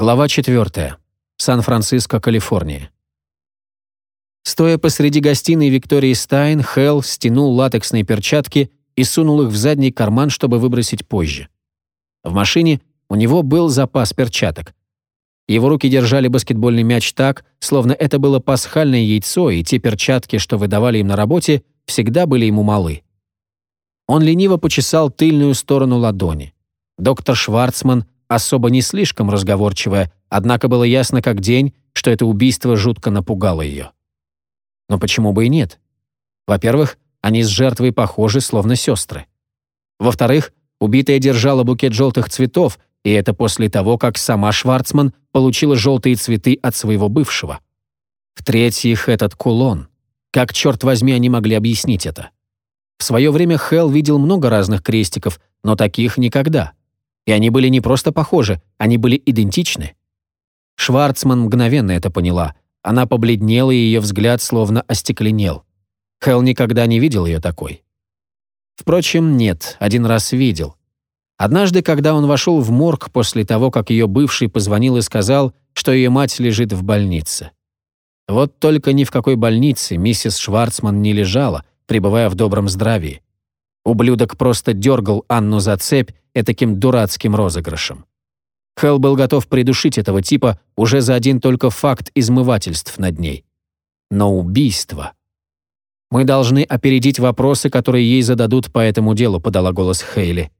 Глава 4. Сан-Франциско, Калифорния. Стоя посреди гостиной Виктории Стайн, Хелл стянул латексные перчатки и сунул их в задний карман, чтобы выбросить позже. В машине у него был запас перчаток. Его руки держали баскетбольный мяч так, словно это было пасхальное яйцо, и те перчатки, что выдавали им на работе, всегда были ему малы. Он лениво почесал тыльную сторону ладони. Доктор Шварцман особо не слишком разговорчивая, однако было ясно как день, что это убийство жутко напугало ее. Но почему бы и нет? Во-первых, они с жертвой похожи, словно сестры. Во-вторых, убитая держала букет желтых цветов, и это после того, как сама Шварцман получила желтые цветы от своего бывшего. В-третьих, этот кулон. Как, черт возьми, они могли объяснить это? В свое время Хелл видел много разных крестиков, но таких никогда. И они были не просто похожи, они были идентичны. Шварцман мгновенно это поняла. Она побледнела, и ее взгляд словно остекленел. Хелл никогда не видел ее такой. Впрочем, нет, один раз видел. Однажды, когда он вошел в морг после того, как ее бывший позвонил и сказал, что ее мать лежит в больнице. Вот только ни в какой больнице миссис Шварцман не лежала, пребывая в добром здравии. Ублюдок просто дергал Анну за цепь этаким дурацким розыгрышем. Хелл был готов придушить этого типа уже за один только факт измывательств над ней. Но убийство... «Мы должны опередить вопросы, которые ей зададут по этому делу», — подала голос Хейли.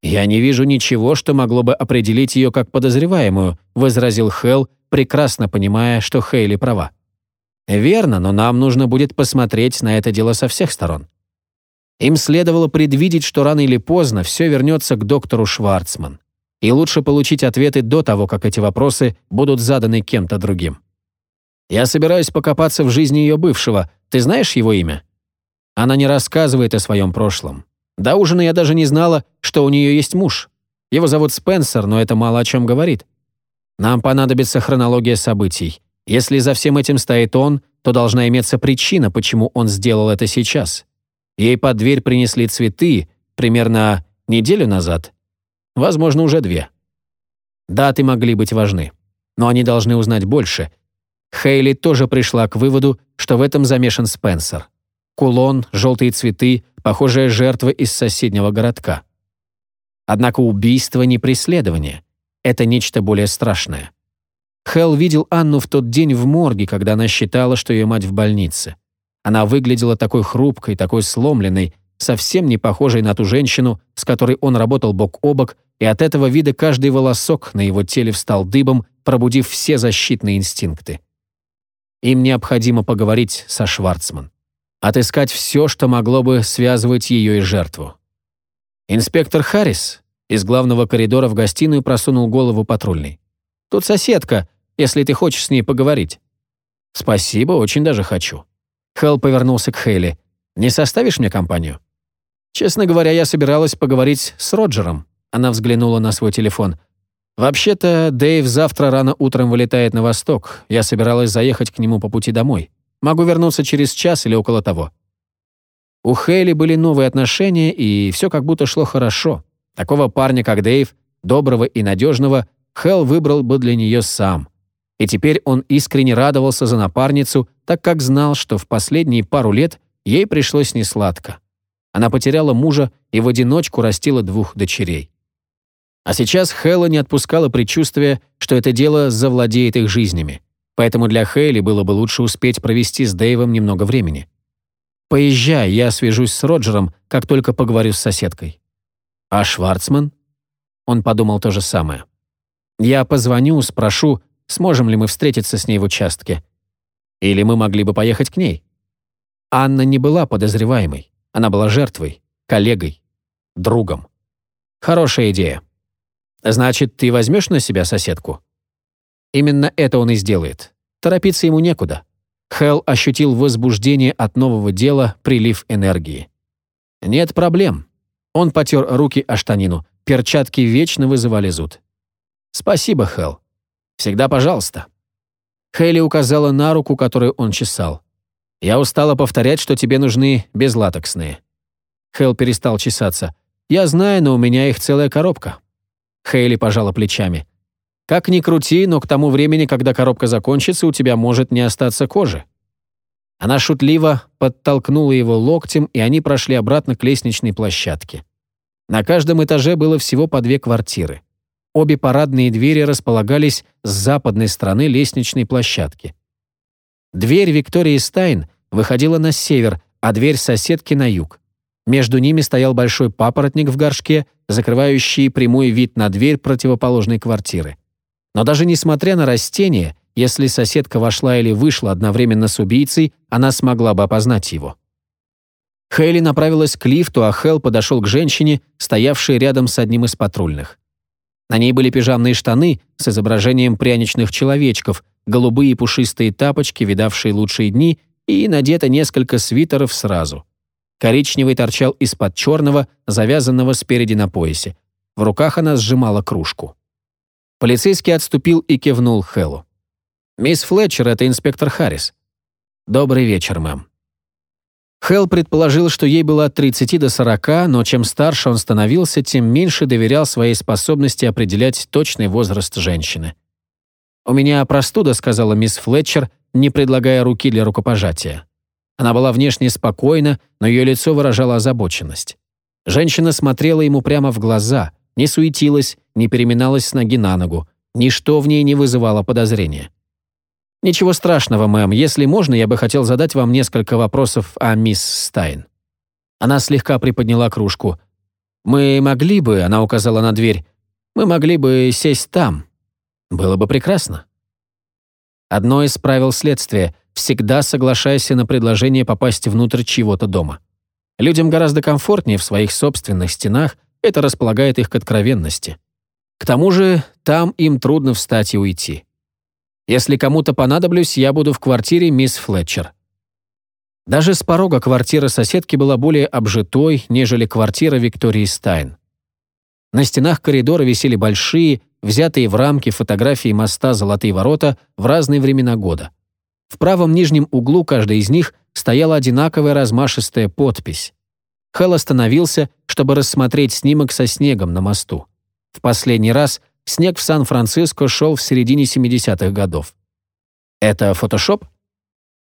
«Я не вижу ничего, что могло бы определить ее как подозреваемую», — возразил Хелл, прекрасно понимая, что Хейли права. «Верно, но нам нужно будет посмотреть на это дело со всех сторон. Им следовало предвидеть, что рано или поздно все вернется к доктору Шварцман. И лучше получить ответы до того, как эти вопросы будут заданы кем-то другим. «Я собираюсь покопаться в жизни ее бывшего. Ты знаешь его имя?» Она не рассказывает о своем прошлом. До ужина я даже не знала, что у нее есть муж. Его зовут Спенсер, но это мало о чем говорит. Нам понадобится хронология событий. Если за всем этим стоит он, то должна иметься причина, почему он сделал это сейчас. Ей под дверь принесли цветы примерно неделю назад. Возможно, уже две. Даты могли быть важны, но они должны узнать больше. Хейли тоже пришла к выводу, что в этом замешан Спенсер. Кулон, желтые цветы, похожая жертва из соседнего городка. Однако убийство не преследование. Это нечто более страшное. Хелл видел Анну в тот день в морге, когда она считала, что ее мать в больнице. Она выглядела такой хрупкой, такой сломленной, совсем не похожей на ту женщину, с которой он работал бок о бок, и от этого вида каждый волосок на его теле встал дыбом, пробудив все защитные инстинкты. Им необходимо поговорить со Шварцман. Отыскать все, что могло бы связывать ее и жертву. Инспектор Харрис из главного коридора в гостиную просунул голову патрульный. «Тут соседка, если ты хочешь с ней поговорить». «Спасибо, очень даже хочу». Хелл повернулся к Хейли. «Не составишь мне компанию?» «Честно говоря, я собиралась поговорить с Роджером». Она взглянула на свой телефон. «Вообще-то, Дэйв завтра рано утром вылетает на восток. Я собиралась заехать к нему по пути домой. Могу вернуться через час или около того». У Хейли были новые отношения, и все как будто шло хорошо. Такого парня, как Дэйв, доброго и надежного, Хелл выбрал бы для нее сам. И теперь он искренне радовался за напарницу, так как знал, что в последние пару лет ей пришлось несладко. Она потеряла мужа и в одиночку растила двух дочерей. А сейчас Хэлла не отпускала предчувствие, что это дело завладеет их жизнями. Поэтому для Хейли было бы лучше успеть провести с Дэйвом немного времени. «Поезжай, я свяжусь с Роджером, как только поговорю с соседкой». «А Шварцман?» Он подумал то же самое. «Я позвоню, спрошу, сможем ли мы встретиться с ней в участке. Или мы могли бы поехать к ней. Анна не была подозреваемой. Она была жертвой, коллегой, другом. Хорошая идея. Значит, ты возьмешь на себя соседку? Именно это он и сделает. Торопиться ему некуда. Хелл ощутил возбуждение от нового дела, прилив энергии. Нет проблем. Он потер руки о штанину. Перчатки вечно вызывали зуд. Спасибо, Хелл. Всегда пожалуйста». Хейли указала на руку, которую он чесал. «Я устала повторять, что тебе нужны безлатексные». Хейл перестал чесаться. «Я знаю, но у меня их целая коробка». Хейли пожала плечами. Как ни крути, но к тому времени, когда коробка закончится, у тебя может не остаться кожи». Она шутливо подтолкнула его локтем, и они прошли обратно к лестничной площадке. На каждом этаже было всего по две квартиры. Обе парадные двери располагались с западной стороны лестничной площадки. Дверь Виктории Стайн выходила на север, а дверь соседки на юг. Между ними стоял большой папоротник в горшке, закрывающий прямой вид на дверь противоположной квартиры. Но даже несмотря на растение, если соседка вошла или вышла одновременно с убийцей, она смогла бы опознать его. Хейли направилась к лифту, а Хелл подошел к женщине, стоявшей рядом с одним из патрульных. На ней были пижамные штаны с изображением пряничных человечков, голубые пушистые тапочки, видавшие лучшие дни, и надето несколько свитеров сразу. Коричневый торчал из-под черного, завязанного спереди на поясе. В руках она сжимала кружку. Полицейский отступил и кивнул Хэллу. «Мисс Флетчер, это инспектор Харрис». «Добрый вечер, мэм». Хелл предположил, что ей было от 30 до 40, но чем старше он становился, тем меньше доверял своей способности определять точный возраст женщины. «У меня простуда», — сказала мисс Флетчер, не предлагая руки для рукопожатия. Она была внешне спокойна, но ее лицо выражало озабоченность. Женщина смотрела ему прямо в глаза, не суетилась, не переминалась с ноги на ногу. Ничто в ней не вызывало подозрения. «Ничего страшного, мэм. Если можно, я бы хотел задать вам несколько вопросов о мисс Стайн». Она слегка приподняла кружку. «Мы могли бы», — она указала на дверь, «мы могли бы сесть там. Было бы прекрасно». Одно из правил следствия — всегда соглашайся на предложение попасть внутрь чьего-то дома. Людям гораздо комфортнее в своих собственных стенах, это располагает их к откровенности. К тому же, там им трудно встать и уйти. Если кому-то понадоблюсь, я буду в квартире мисс Флетчер. Даже с порога квартира соседки была более обжитой, нежели квартира Виктории Стайн. На стенах коридора висели большие, взятые в рамки фотографии моста «Золотые ворота» в разные времена года. В правом нижнем углу каждой из них стояла одинаковая размашистая подпись. Хелл остановился, чтобы рассмотреть снимок со снегом на мосту. В последний раз снег в Сан-Франциско шел в середине 70-х годов. Это фотошоп?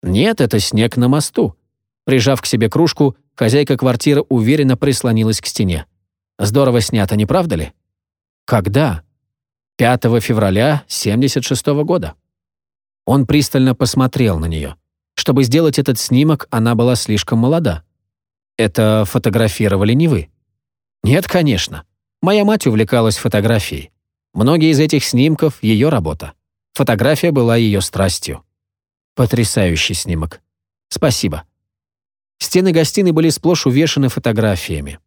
Нет, это снег на мосту. Прижав к себе кружку, хозяйка квартиры уверенно прислонилась к стене. Здорово снято, не правда ли? Когда? 5 февраля 76 -го года. Он пристально посмотрел на нее. Чтобы сделать этот снимок, она была слишком молода. Это фотографировали не вы? Нет, конечно. Моя мать увлекалась фотографией. Многие из этих снимков — ее работа. Фотография была ее страстью. Потрясающий снимок. Спасибо. Стены гостиной были сплошь увешаны фотографиями.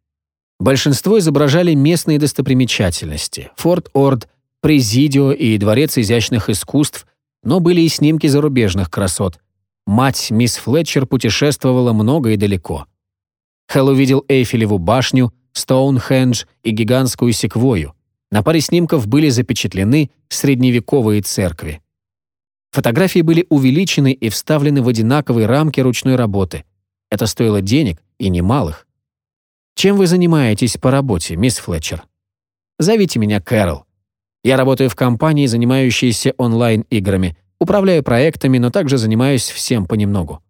Большинство изображали местные достопримечательности — Форт Орд, Президио и Дворец изящных искусств, но были и снимки зарубежных красот. Мать мисс Флетчер путешествовала много и далеко. Хелл увидел Эйфелеву башню, Стоунхендж и гигантскую секвою. На паре снимков были запечатлены средневековые церкви. Фотографии были увеличены и вставлены в одинаковые рамки ручной работы. Это стоило денег и немалых. Чем вы занимаетесь по работе, мисс Флетчер? Зовите меня Кэрол. Я работаю в компании, занимающейся онлайн-играми, управляю проектами, но также занимаюсь всем понемногу.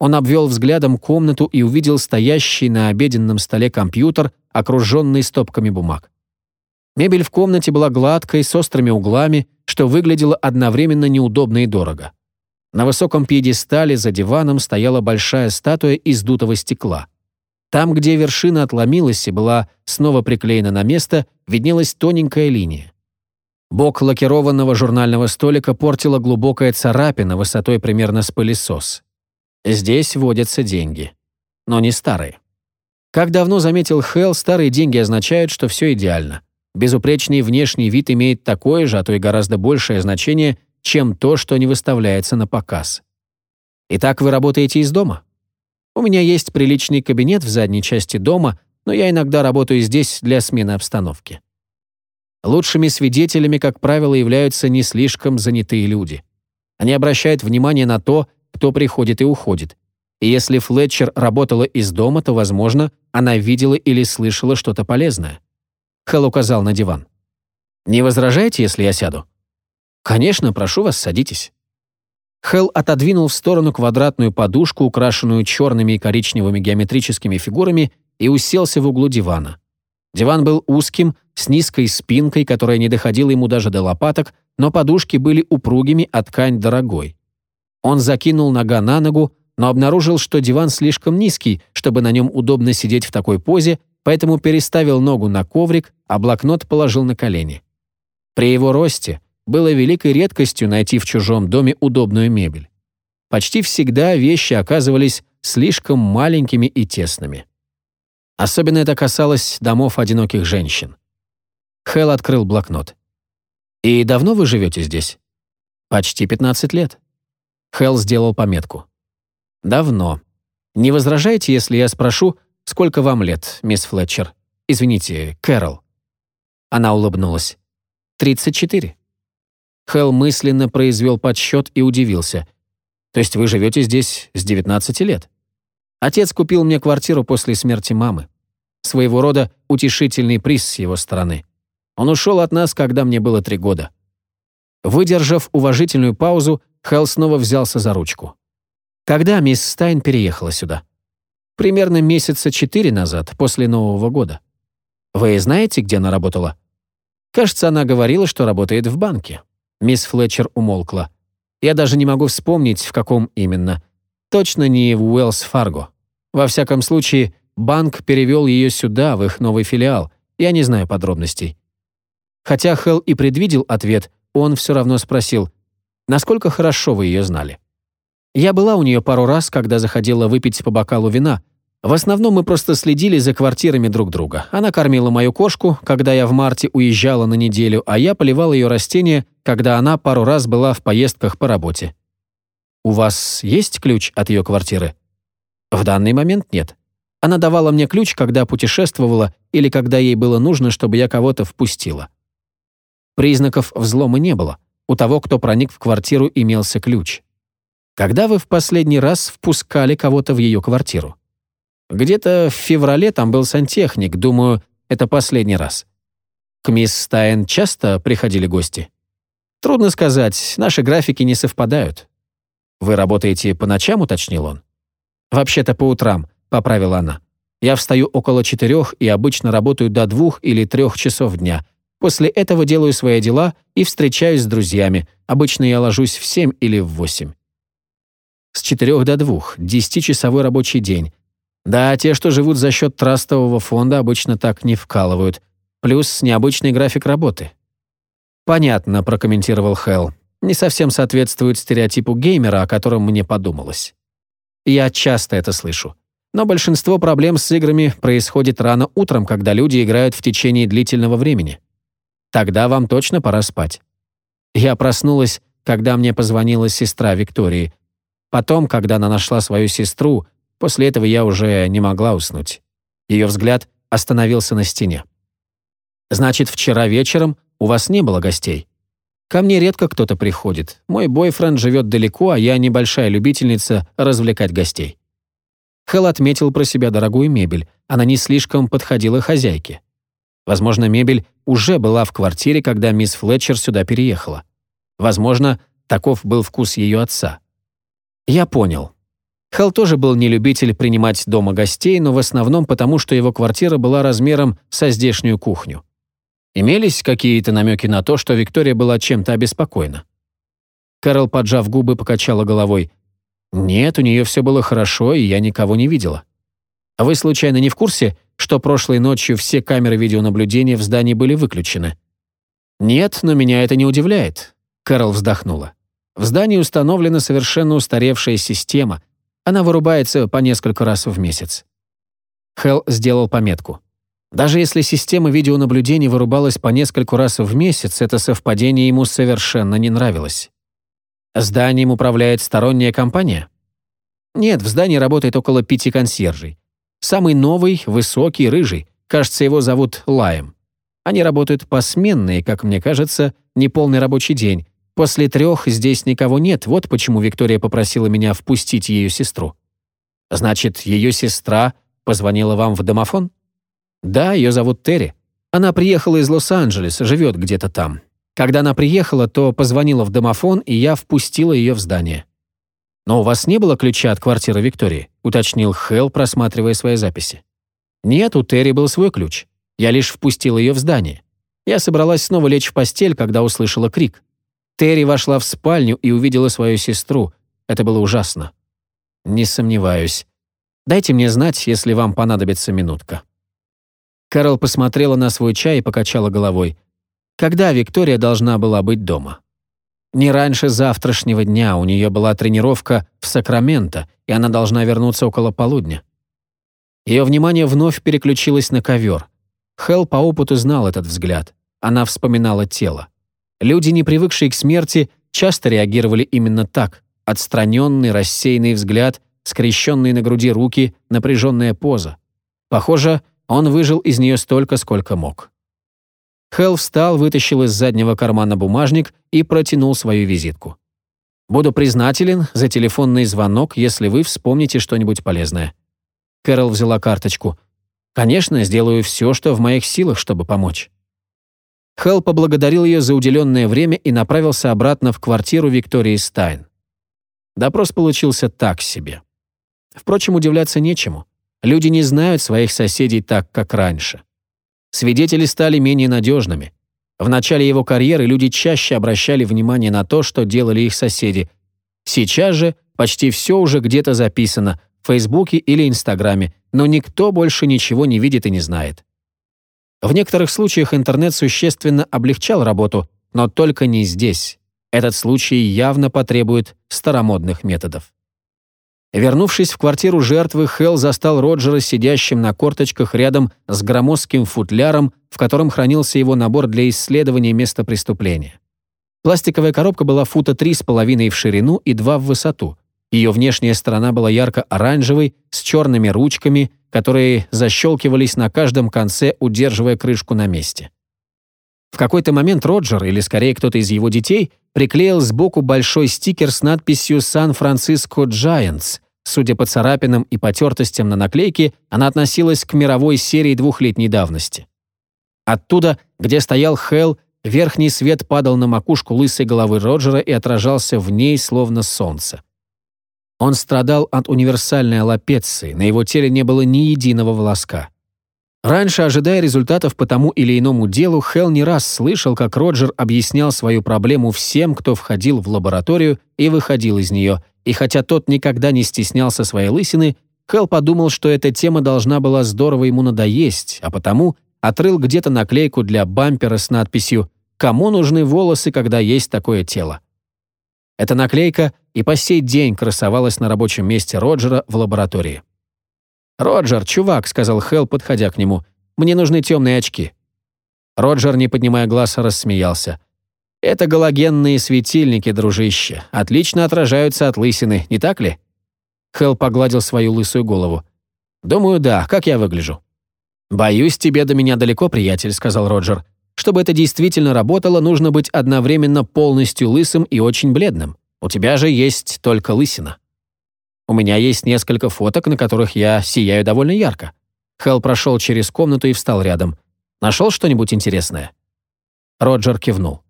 Он обвел взглядом комнату и увидел стоящий на обеденном столе компьютер, окруженный стопками бумаг. Мебель в комнате была гладкой, с острыми углами, что выглядело одновременно неудобно и дорого. На высоком пьедестале за диваном стояла большая статуя из дутого стекла. Там, где вершина отломилась и была снова приклеена на место, виднелась тоненькая линия. Бок лакированного журнального столика портила глубокая царапина высотой примерно с пылесос. Здесь водятся деньги. Но не старые. Как давно заметил Хелл, старые деньги означают, что все идеально. Безупречный внешний вид имеет такое же, а то и гораздо большее значение, чем то, что не выставляется на показ. Итак, вы работаете из дома? У меня есть приличный кабинет в задней части дома, но я иногда работаю здесь для смены обстановки. Лучшими свидетелями, как правило, являются не слишком занятые люди. Они обращают внимание на то, кто приходит и уходит. И если Флетчер работала из дома, то, возможно, она видела или слышала что-то полезное. Хелл указал на диван. «Не возражаете, если я сяду?» «Конечно, прошу вас, садитесь». Хелл отодвинул в сторону квадратную подушку, украшенную черными и коричневыми геометрическими фигурами, и уселся в углу дивана. Диван был узким, с низкой спинкой, которая не доходила ему даже до лопаток, но подушки были упругими, а ткань дорогой. Он закинул нога на ногу, но обнаружил, что диван слишком низкий, чтобы на нем удобно сидеть в такой позе, поэтому переставил ногу на коврик, а блокнот положил на колени. При его росте было великой редкостью найти в чужом доме удобную мебель. Почти всегда вещи оказывались слишком маленькими и тесными. Особенно это касалось домов одиноких женщин. Хэл открыл блокнот. «И давно вы живете здесь?» «Почти 15 лет». Хэл сделал пометку. «Давно. Не возражаете, если я спрошу, сколько вам лет, мисс Флетчер? Извините, Кэрол». Она улыбнулась. «34». Хэл мысленно произвел подсчет и удивился. «То есть вы живете здесь с 19 лет?» Отец купил мне квартиру после смерти мамы. Своего рода утешительный приз с его стороны. Он ушел от нас, когда мне было три года. Выдержав уважительную паузу, Хелл снова взялся за ручку. Когда мисс Стайн переехала сюда? Примерно месяца четыре назад, после Нового года. Вы знаете, где она работала? Кажется, она говорила, что работает в банке. Мисс Флетчер умолкла. Я даже не могу вспомнить, в каком именно. Точно не в Уэллс Фарго. Во всяком случае, банк перевел ее сюда, в их новый филиал. Я не знаю подробностей. Хотя Хелл и предвидел ответ, он все равно спросил, «Насколько хорошо вы ее знали?» Я была у нее пару раз, когда заходила выпить по бокалу вина. В основном мы просто следили за квартирами друг друга. Она кормила мою кошку, когда я в марте уезжала на неделю, а я поливал ее растения, когда она пару раз была в поездках по работе. «У вас есть ключ от ее квартиры?» «В данный момент нет. Она давала мне ключ, когда путешествовала или когда ей было нужно, чтобы я кого-то впустила. Признаков взлома не было. У того, кто проник в квартиру, имелся ключ. Когда вы в последний раз впускали кого-то в ее квартиру? Где-то в феврале там был сантехник, думаю, это последний раз. К мисс Стайн часто приходили гости? Трудно сказать, наши графики не совпадают. Вы работаете по ночам, уточнил он? Вообще-то по утрам, поправила она. Я встаю около четырех и обычно работаю до двух или трех часов дня — После этого делаю свои дела и встречаюсь с друзьями. Обычно я ложусь в 7 или в 8. С 4 до 2, 10-часовой рабочий день. Да, те, что живут за счет трастового фонда, обычно так не вкалывают. Плюс необычный график работы. «Понятно», — прокомментировал Хелл. «Не совсем соответствует стереотипу геймера, о котором мне подумалось. Я часто это слышу. Но большинство проблем с играми происходит рано утром, когда люди играют в течение длительного времени. Тогда вам точно пора спать. Я проснулась, когда мне позвонила сестра Виктории. Потом, когда она нашла свою сестру, после этого я уже не могла уснуть. Ее взгляд остановился на стене. «Значит, вчера вечером у вас не было гостей?» «Ко мне редко кто-то приходит. Мой бойфренд живет далеко, а я небольшая любительница развлекать гостей». Хелл отметил про себя дорогую мебель. Она не слишком подходила хозяйке. Возможно, мебель уже была в квартире, когда мисс Флетчер сюда переехала. Возможно, таков был вкус ее отца. Я понял. Хелл тоже был не любитель принимать дома гостей, но в основном потому, что его квартира была размером со здешнюю кухню. Имелись какие-то намеки на то, что Виктория была чем-то обеспокоена. Кэрол, поджав губы, покачала головой. «Нет, у нее все было хорошо, и я никого не видела». «А вы случайно не в курсе, что прошлой ночью все камеры видеонаблюдения в здании были выключены. «Нет, но меня это не удивляет», — Кэрол вздохнула. «В здании установлена совершенно устаревшая система. Она вырубается по несколько раз в месяц». Хелл сделал пометку. Даже если система видеонаблюдения вырубалась по нескольку раз в месяц, это совпадение ему совершенно не нравилось. Зданием управляет сторонняя компания? Нет, в здании работает около пяти консьержей. Самый новый, высокий, рыжий. Кажется, его зовут Лаем. Они работают посменные, как мне кажется, неполный рабочий день. После трех здесь никого нет, вот почему Виктория попросила меня впустить ее сестру. Значит, ее сестра позвонила вам в домофон? Да, ее зовут Терри. Она приехала из Лос-Анджелеса, живет где-то там. Когда она приехала, то позвонила в домофон, и я впустила ее в здание. «Но у вас не было ключа от квартиры Виктории?» — уточнил Хелл, просматривая свои записи. «Нет, у Терри был свой ключ. Я лишь впустил ее в здание. Я собралась снова лечь в постель, когда услышала крик. Терри вошла в спальню и увидела свою сестру. Это было ужасно. Не сомневаюсь. Дайте мне знать, если вам понадобится минутка». Кэрол посмотрела на свой чай и покачала головой. Когда Виктория должна была быть дома? Не раньше завтрашнего дня у нее была тренировка в Сакраменто, и она должна вернуться около полудня. Ее внимание вновь переключилось на ковер. Хелл по опыту знал этот взгляд. Она вспоминала тело. Люди, не привыкшие к смерти, часто реагировали именно так. Отстраненный, рассеянный взгляд, скрещенные на груди руки, напряженная поза. Похоже, он выжил из нее столько, сколько мог. Хелл встал, вытащил из заднего кармана бумажник и протянул свою визитку. «Буду признателен за телефонный звонок, если вы вспомните что-нибудь полезное». Кэрол взяла карточку. «Конечно, сделаю все, что в моих силах, чтобы помочь». Хелл поблагодарил ее за уделенное время и направился обратно в квартиру Виктории Стайн. Допрос получился так себе. Впрочем, удивляться нечему. Люди не знают своих соседей так, как раньше. Свидетели стали менее надежными. В начале его карьеры люди чаще обращали внимание на то, что делали их соседи. Сейчас же почти все уже где-то записано, в Фейсбуке или Инстаграме, но никто больше ничего не видит и не знает. В некоторых случаях интернет существенно облегчал работу, но только не здесь. Этот случай явно потребует старомодных методов. Вернувшись в квартиру жертвы, Хелл застал Роджера сидящим на корточках рядом с громоздким футляром, в котором хранился его набор для исследования места преступления. Пластиковая коробка была фута три с половиной в ширину и два в высоту. Ее внешняя сторона была ярко-оранжевой, с черными ручками, которые защелкивались на каждом конце, удерживая крышку на месте. В какой-то момент Роджер, или скорее кто-то из его детей, приклеил сбоку большой стикер с надписью «Сан-Франциско Giants». Судя по царапинам и потертостям на наклейке, она относилась к мировой серии двухлетней давности. Оттуда, где стоял Хелл, верхний свет падал на макушку лысой головы Роджера и отражался в ней, словно солнце. Он страдал от универсальной аллопеции, на его теле не было ни единого волоска. Раньше, ожидая результатов по тому или иному делу, Хелл не раз слышал, как Роджер объяснял свою проблему всем, кто входил в лабораторию и выходил из нее, и хотя тот никогда не стеснялся своей лысины, Хелл подумал, что эта тема должна была здорово ему надоесть, а потому отрыл где-то наклейку для бампера с надписью «Кому нужны волосы, когда есть такое тело?». Эта наклейка и по сей день красовалась на рабочем месте Роджера в лаборатории. «Роджер, чувак», — сказал Хелл, подходя к нему, — «мне нужны темные очки». Роджер, не поднимая глаз, рассмеялся. «Это галогенные светильники, дружище. Отлично отражаются от лысины, не так ли?» Хелл погладил свою лысую голову. «Думаю, да. Как я выгляжу?» «Боюсь, тебе до меня далеко, приятель», — сказал Роджер. «Чтобы это действительно работало, нужно быть одновременно полностью лысым и очень бледным. У тебя же есть только лысина». У меня есть несколько фоток, на которых я сияю довольно ярко. Хелл прошел через комнату и встал рядом. Нашел что-нибудь интересное?» Роджер кивнул.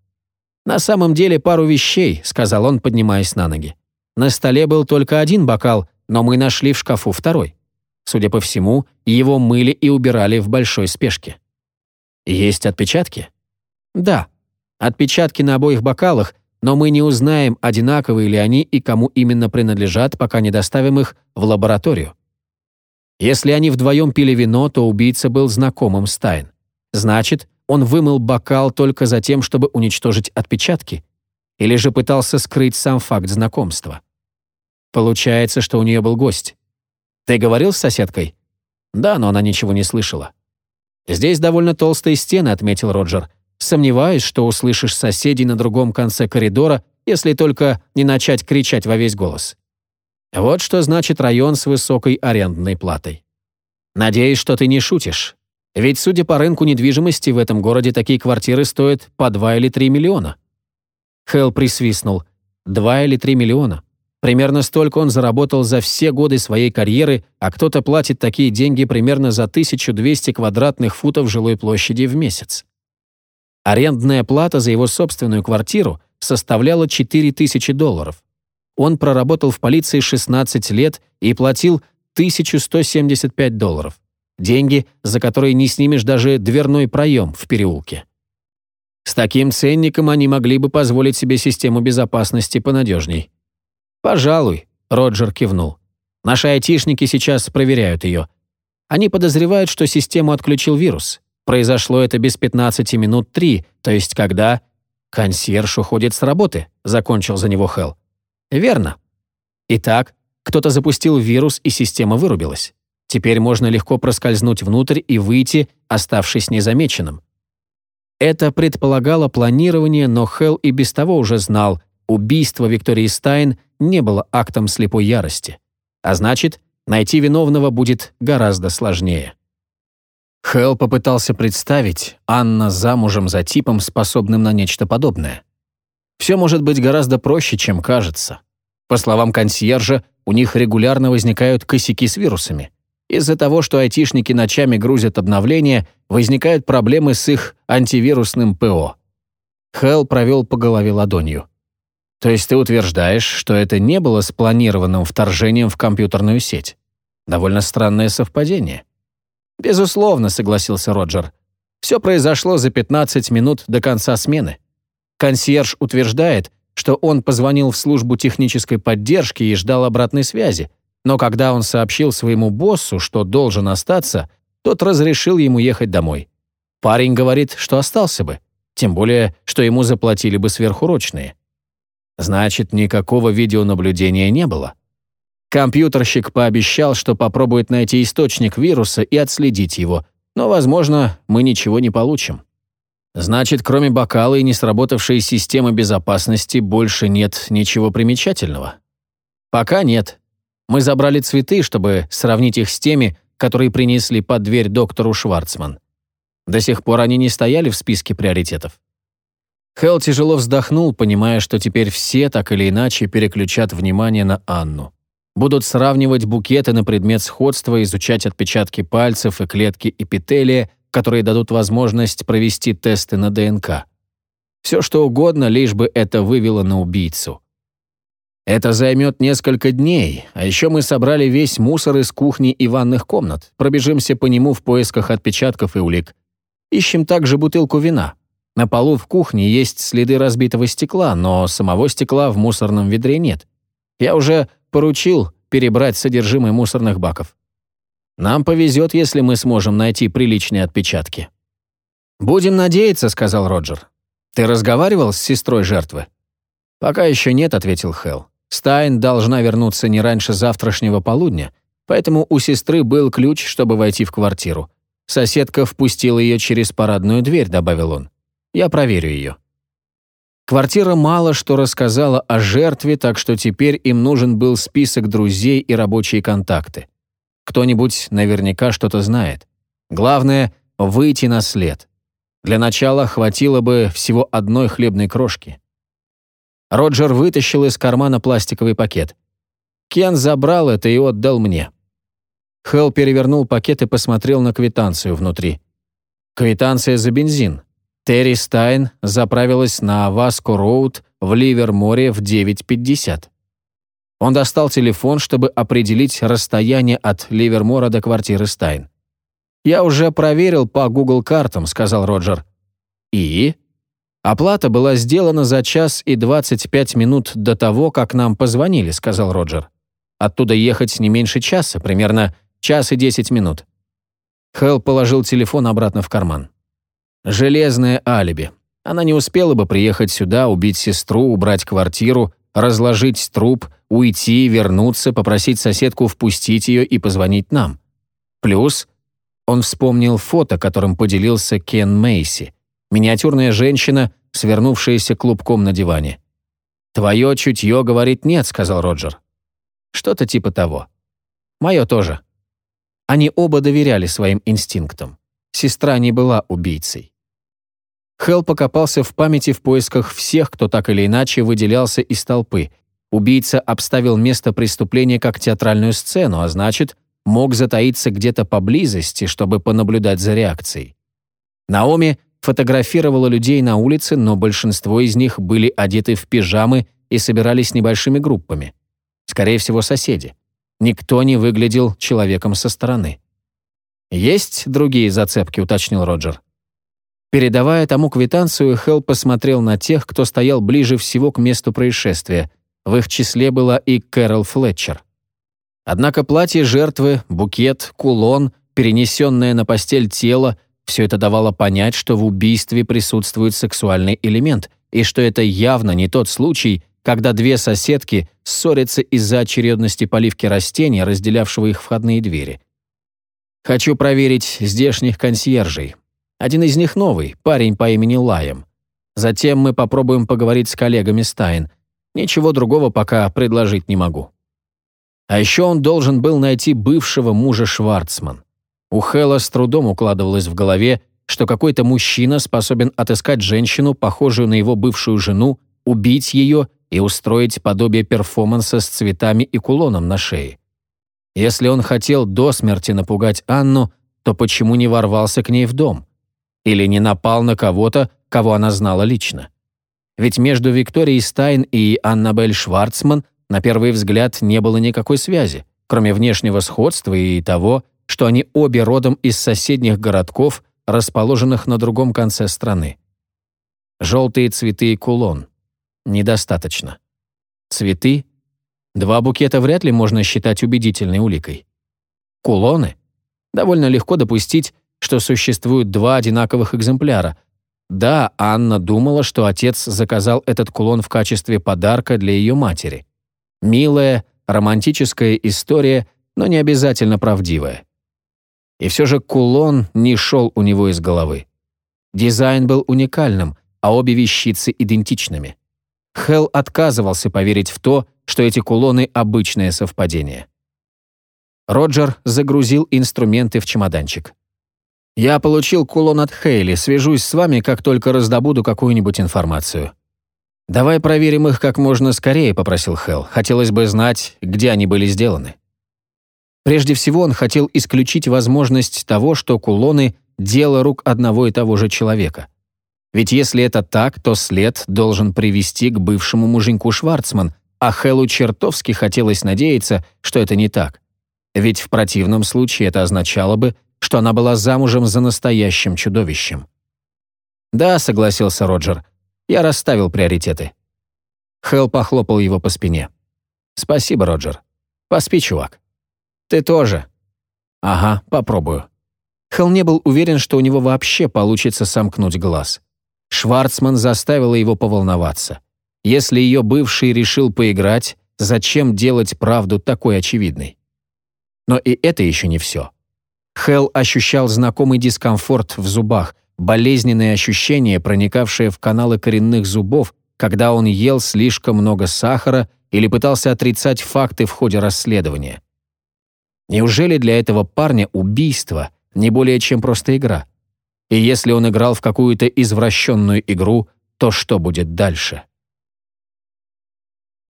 «На самом деле пару вещей», — сказал он, поднимаясь на ноги. «На столе был только один бокал, но мы нашли в шкафу второй. Судя по всему, его мыли и убирали в большой спешке». «Есть отпечатки?» «Да. Отпечатки на обоих бокалах, но мы не узнаем, одинаковые ли они и кому именно принадлежат, пока не доставим их в лабораторию. Если они вдвоем пили вино, то убийца был знакомым Стайн. Значит, он вымыл бокал только за тем, чтобы уничтожить отпечатки? Или же пытался скрыть сам факт знакомства? Получается, что у нее был гость. Ты говорил с соседкой? Да, но она ничего не слышала. «Здесь довольно толстые стены», — отметил Роджер. Сомневаюсь, что услышишь соседей на другом конце коридора, если только не начать кричать во весь голос. Вот что значит район с высокой арендной платой. Надеюсь, что ты не шутишь. Ведь, судя по рынку недвижимости, в этом городе такие квартиры стоят по 2 или 3 миллиона. Хелл присвистнул. 2 или 3 миллиона. Примерно столько он заработал за все годы своей карьеры, а кто-то платит такие деньги примерно за 1200 квадратных футов жилой площади в месяц. Арендная плата за его собственную квартиру составляла 4000 долларов. Он проработал в полиции 16 лет и платил 1175 долларов. Деньги, за которые не снимешь даже дверной проем в переулке. С таким ценником они могли бы позволить себе систему безопасности понадежней. «Пожалуй», — Роджер кивнул. «Наши айтишники сейчас проверяют ее. Они подозревают, что систему отключил вирус. Произошло это без 15 минут 3, то есть когда...» «Консьерж уходит с работы», — закончил за него Хелл. «Верно. Итак, кто-то запустил вирус, и система вырубилась. Теперь можно легко проскользнуть внутрь и выйти, оставшись незамеченным. Это предполагало планирование, но Хелл и без того уже знал, убийство Виктории Стайн не было актом слепой ярости. А значит, найти виновного будет гораздо сложнее. Хелл попытался представить Анна замужем за типом, способным на нечто подобное. Все может быть гораздо проще, чем кажется. По словам консьержа, у них регулярно возникают косяки с вирусами. Из-за того, что айтишники ночами грузят обновления, возникают проблемы с их антивирусным ПО. Хелл провел по голове ладонью. То есть ты утверждаешь, что это не было спланированным вторжением в компьютерную сеть? Довольно странное совпадение. Безусловно, согласился Роджер. Все произошло за 15 минут до конца смены. Консьерж утверждает, что он позвонил в службу технической поддержки и ждал обратной связи, но когда он сообщил своему боссу, что должен остаться, тот разрешил ему ехать домой. Парень говорит, что остался бы, тем более, что ему заплатили бы сверхурочные. Значит, никакого видеонаблюдения не было. Компьютерщик пообещал, что попробует найти источник вируса и отследить его, но, возможно, мы ничего не получим. Значит, кроме бокала и несработавшей системы безопасности, больше нет ничего примечательного. Пока нет, мы забрали цветы, чтобы сравнить их с теми, которые принесли под дверь доктору Шварцман. До сих пор они не стояли в списке приоритетов. Хелл тяжело вздохнул, понимая, что теперь все так или иначе переключат внимание на Анну. Будут сравнивать букеты на предмет сходства, изучать отпечатки пальцев и клетки эпителия, которые дадут возможность провести тесты на ДНК. Все что угодно, лишь бы это вывело на убийцу. Это займет несколько дней, а еще мы собрали весь мусор из кухни и ванных комнат, пробежимся по нему в поисках отпечатков и улик. Ищем также бутылку вина. На полу в кухне есть следы разбитого стекла, но самого стекла в мусорном ведре нет. Я уже поручил перебрать содержимое мусорных баков. Нам повезет, если мы сможем найти приличные отпечатки. «Будем надеяться», — сказал Роджер. «Ты разговаривал с сестрой жертвы?» «Пока еще нет», — ответил Хелл. Стайн должна вернуться не раньше завтрашнего полудня, поэтому у сестры был ключ, чтобы войти в квартиру. Соседка впустила ее через парадную дверь, добавил он. Я проверю ее. Квартира мало что рассказала о жертве, так что теперь им нужен был список друзей и рабочие контакты. Кто-нибудь наверняка что-то знает. Главное — выйти на след. Для начала хватило бы всего одной хлебной крошки. Роджер вытащил из кармана пластиковый пакет. Кен забрал это и отдал мне. Хелл перевернул пакет и посмотрел на квитанцию внутри. Квитанция за бензин. Терри Стайн заправилась на Васко-Роуд в Ливерморе в 9.50. Он достал телефон, чтобы определить расстояние от Ливермора до квартиры Стайн. «Я уже проверил по Google картам», — сказал Роджер. «И?» «Оплата была сделана за час и 25 минут до того, как нам позвонили», — сказал Роджер. «Оттуда ехать не меньше часа, примерно час и 10 минут». Хелл положил телефон обратно в карман. «Железное алиби. Она не успела бы приехать сюда, убить сестру, убрать квартиру, разложить труп, уйти, вернуться, попросить соседку впустить ее и позвонить нам. Плюс он вспомнил фото, которым поделился Кен Мейси. Миниатюрная женщина, свернувшаяся клубком на диване. «Твое чутье говорит нет», — сказал Роджер. «Что-то типа того. Мое тоже». Они оба доверяли своим инстинктам. Сестра не была убийцей. Хелл покопался в памяти в поисках всех, кто так или иначе выделялся из толпы. убийца обставил место преступления как театральную сцену, а значит, мог затаиться где-то поблизости, чтобы понаблюдать за реакцией. Наоми фотографировала людей на улице, но большинство из них были одеты в пижамы и собирались небольшими группами. Скорее всего, соседи. Никто не выглядел человеком со стороны. «Есть другие зацепки», — уточнил Роджер. Передавая тому квитанцию, Хелл посмотрел на тех, кто стоял ближе всего к месту происшествия. В их числе была и Кэрол Флетчер. Однако платье жертвы, букет, кулон, перенесенное на постель тело — все это давало понять, что в убийстве присутствует сексуальный элемент, и что это явно не тот случай, когда две соседки ссорятся из-за очередности поливки растений, разделявшего их входные двери. Хочу проверить здешних консьержей. Один из них новый, парень по имени Лаем. Затем мы попробуем поговорить с коллегами Стайн. Ничего другого пока предложить не могу. А еще он должен был найти бывшего мужа Шварцман. У Хэлла с трудом укладывалось в голове, что какой-то мужчина способен отыскать женщину, похожую на его бывшую жену, убить ее и устроить подобие перформанса с цветами и кулоном на шее. Если он хотел до смерти напугать Анну, то почему не ворвался к ней в дом? Или не напал на кого-то, кого она знала лично? Ведь между Викторией Стайн и Аннабель Шварцман на первый взгляд не было никакой связи, кроме внешнего сходства и того, что они обе родом из соседних городков, расположенных на другом конце страны. Желтые цветы и кулон. Недостаточно. Цветы Два букета вряд ли можно считать убедительной уликой. Кулоны? Довольно легко допустить, что существуют два одинаковых экземпляра. Да, Анна думала, что отец заказал этот кулон в качестве подарка для ее матери. Милая, романтическая история, но не обязательно правдивая. И все же кулон не шел у него из головы. Дизайн был уникальным, а обе вещицы идентичными. Хелл отказывался поверить в то, что эти кулоны — обычное совпадение. Роджер загрузил инструменты в чемоданчик. «Я получил кулон от Хейли, свяжусь с вами, как только раздобуду какую-нибудь информацию». «Давай проверим их как можно скорее», — попросил Хелл. «Хотелось бы знать, где они были сделаны». Прежде всего он хотел исключить возможность того, что кулоны — дело рук одного и того же человека. Ведь если это так, то след должен привести к бывшему муженьку Шварцман, а Хэллу чертовски хотелось надеяться, что это не так. Ведь в противном случае это означало бы, что она была замужем за настоящим чудовищем. «Да», — согласился Роджер, — «я расставил приоритеты». Хелл похлопал его по спине. «Спасибо, Роджер. Поспи, чувак». «Ты тоже». «Ага, попробую». Хелл не был уверен, что у него вообще получится сомкнуть глаз. Шварцман заставила его поволноваться. Если ее бывший решил поиграть, зачем делать правду такой очевидной? Но и это еще не все. Хелл ощущал знакомый дискомфорт в зубах, болезненные ощущения, проникавшие в каналы коренных зубов, когда он ел слишком много сахара или пытался отрицать факты в ходе расследования. Неужели для этого парня убийство не более чем просто игра? И если он играл в какую-то извращенную игру, то что будет дальше?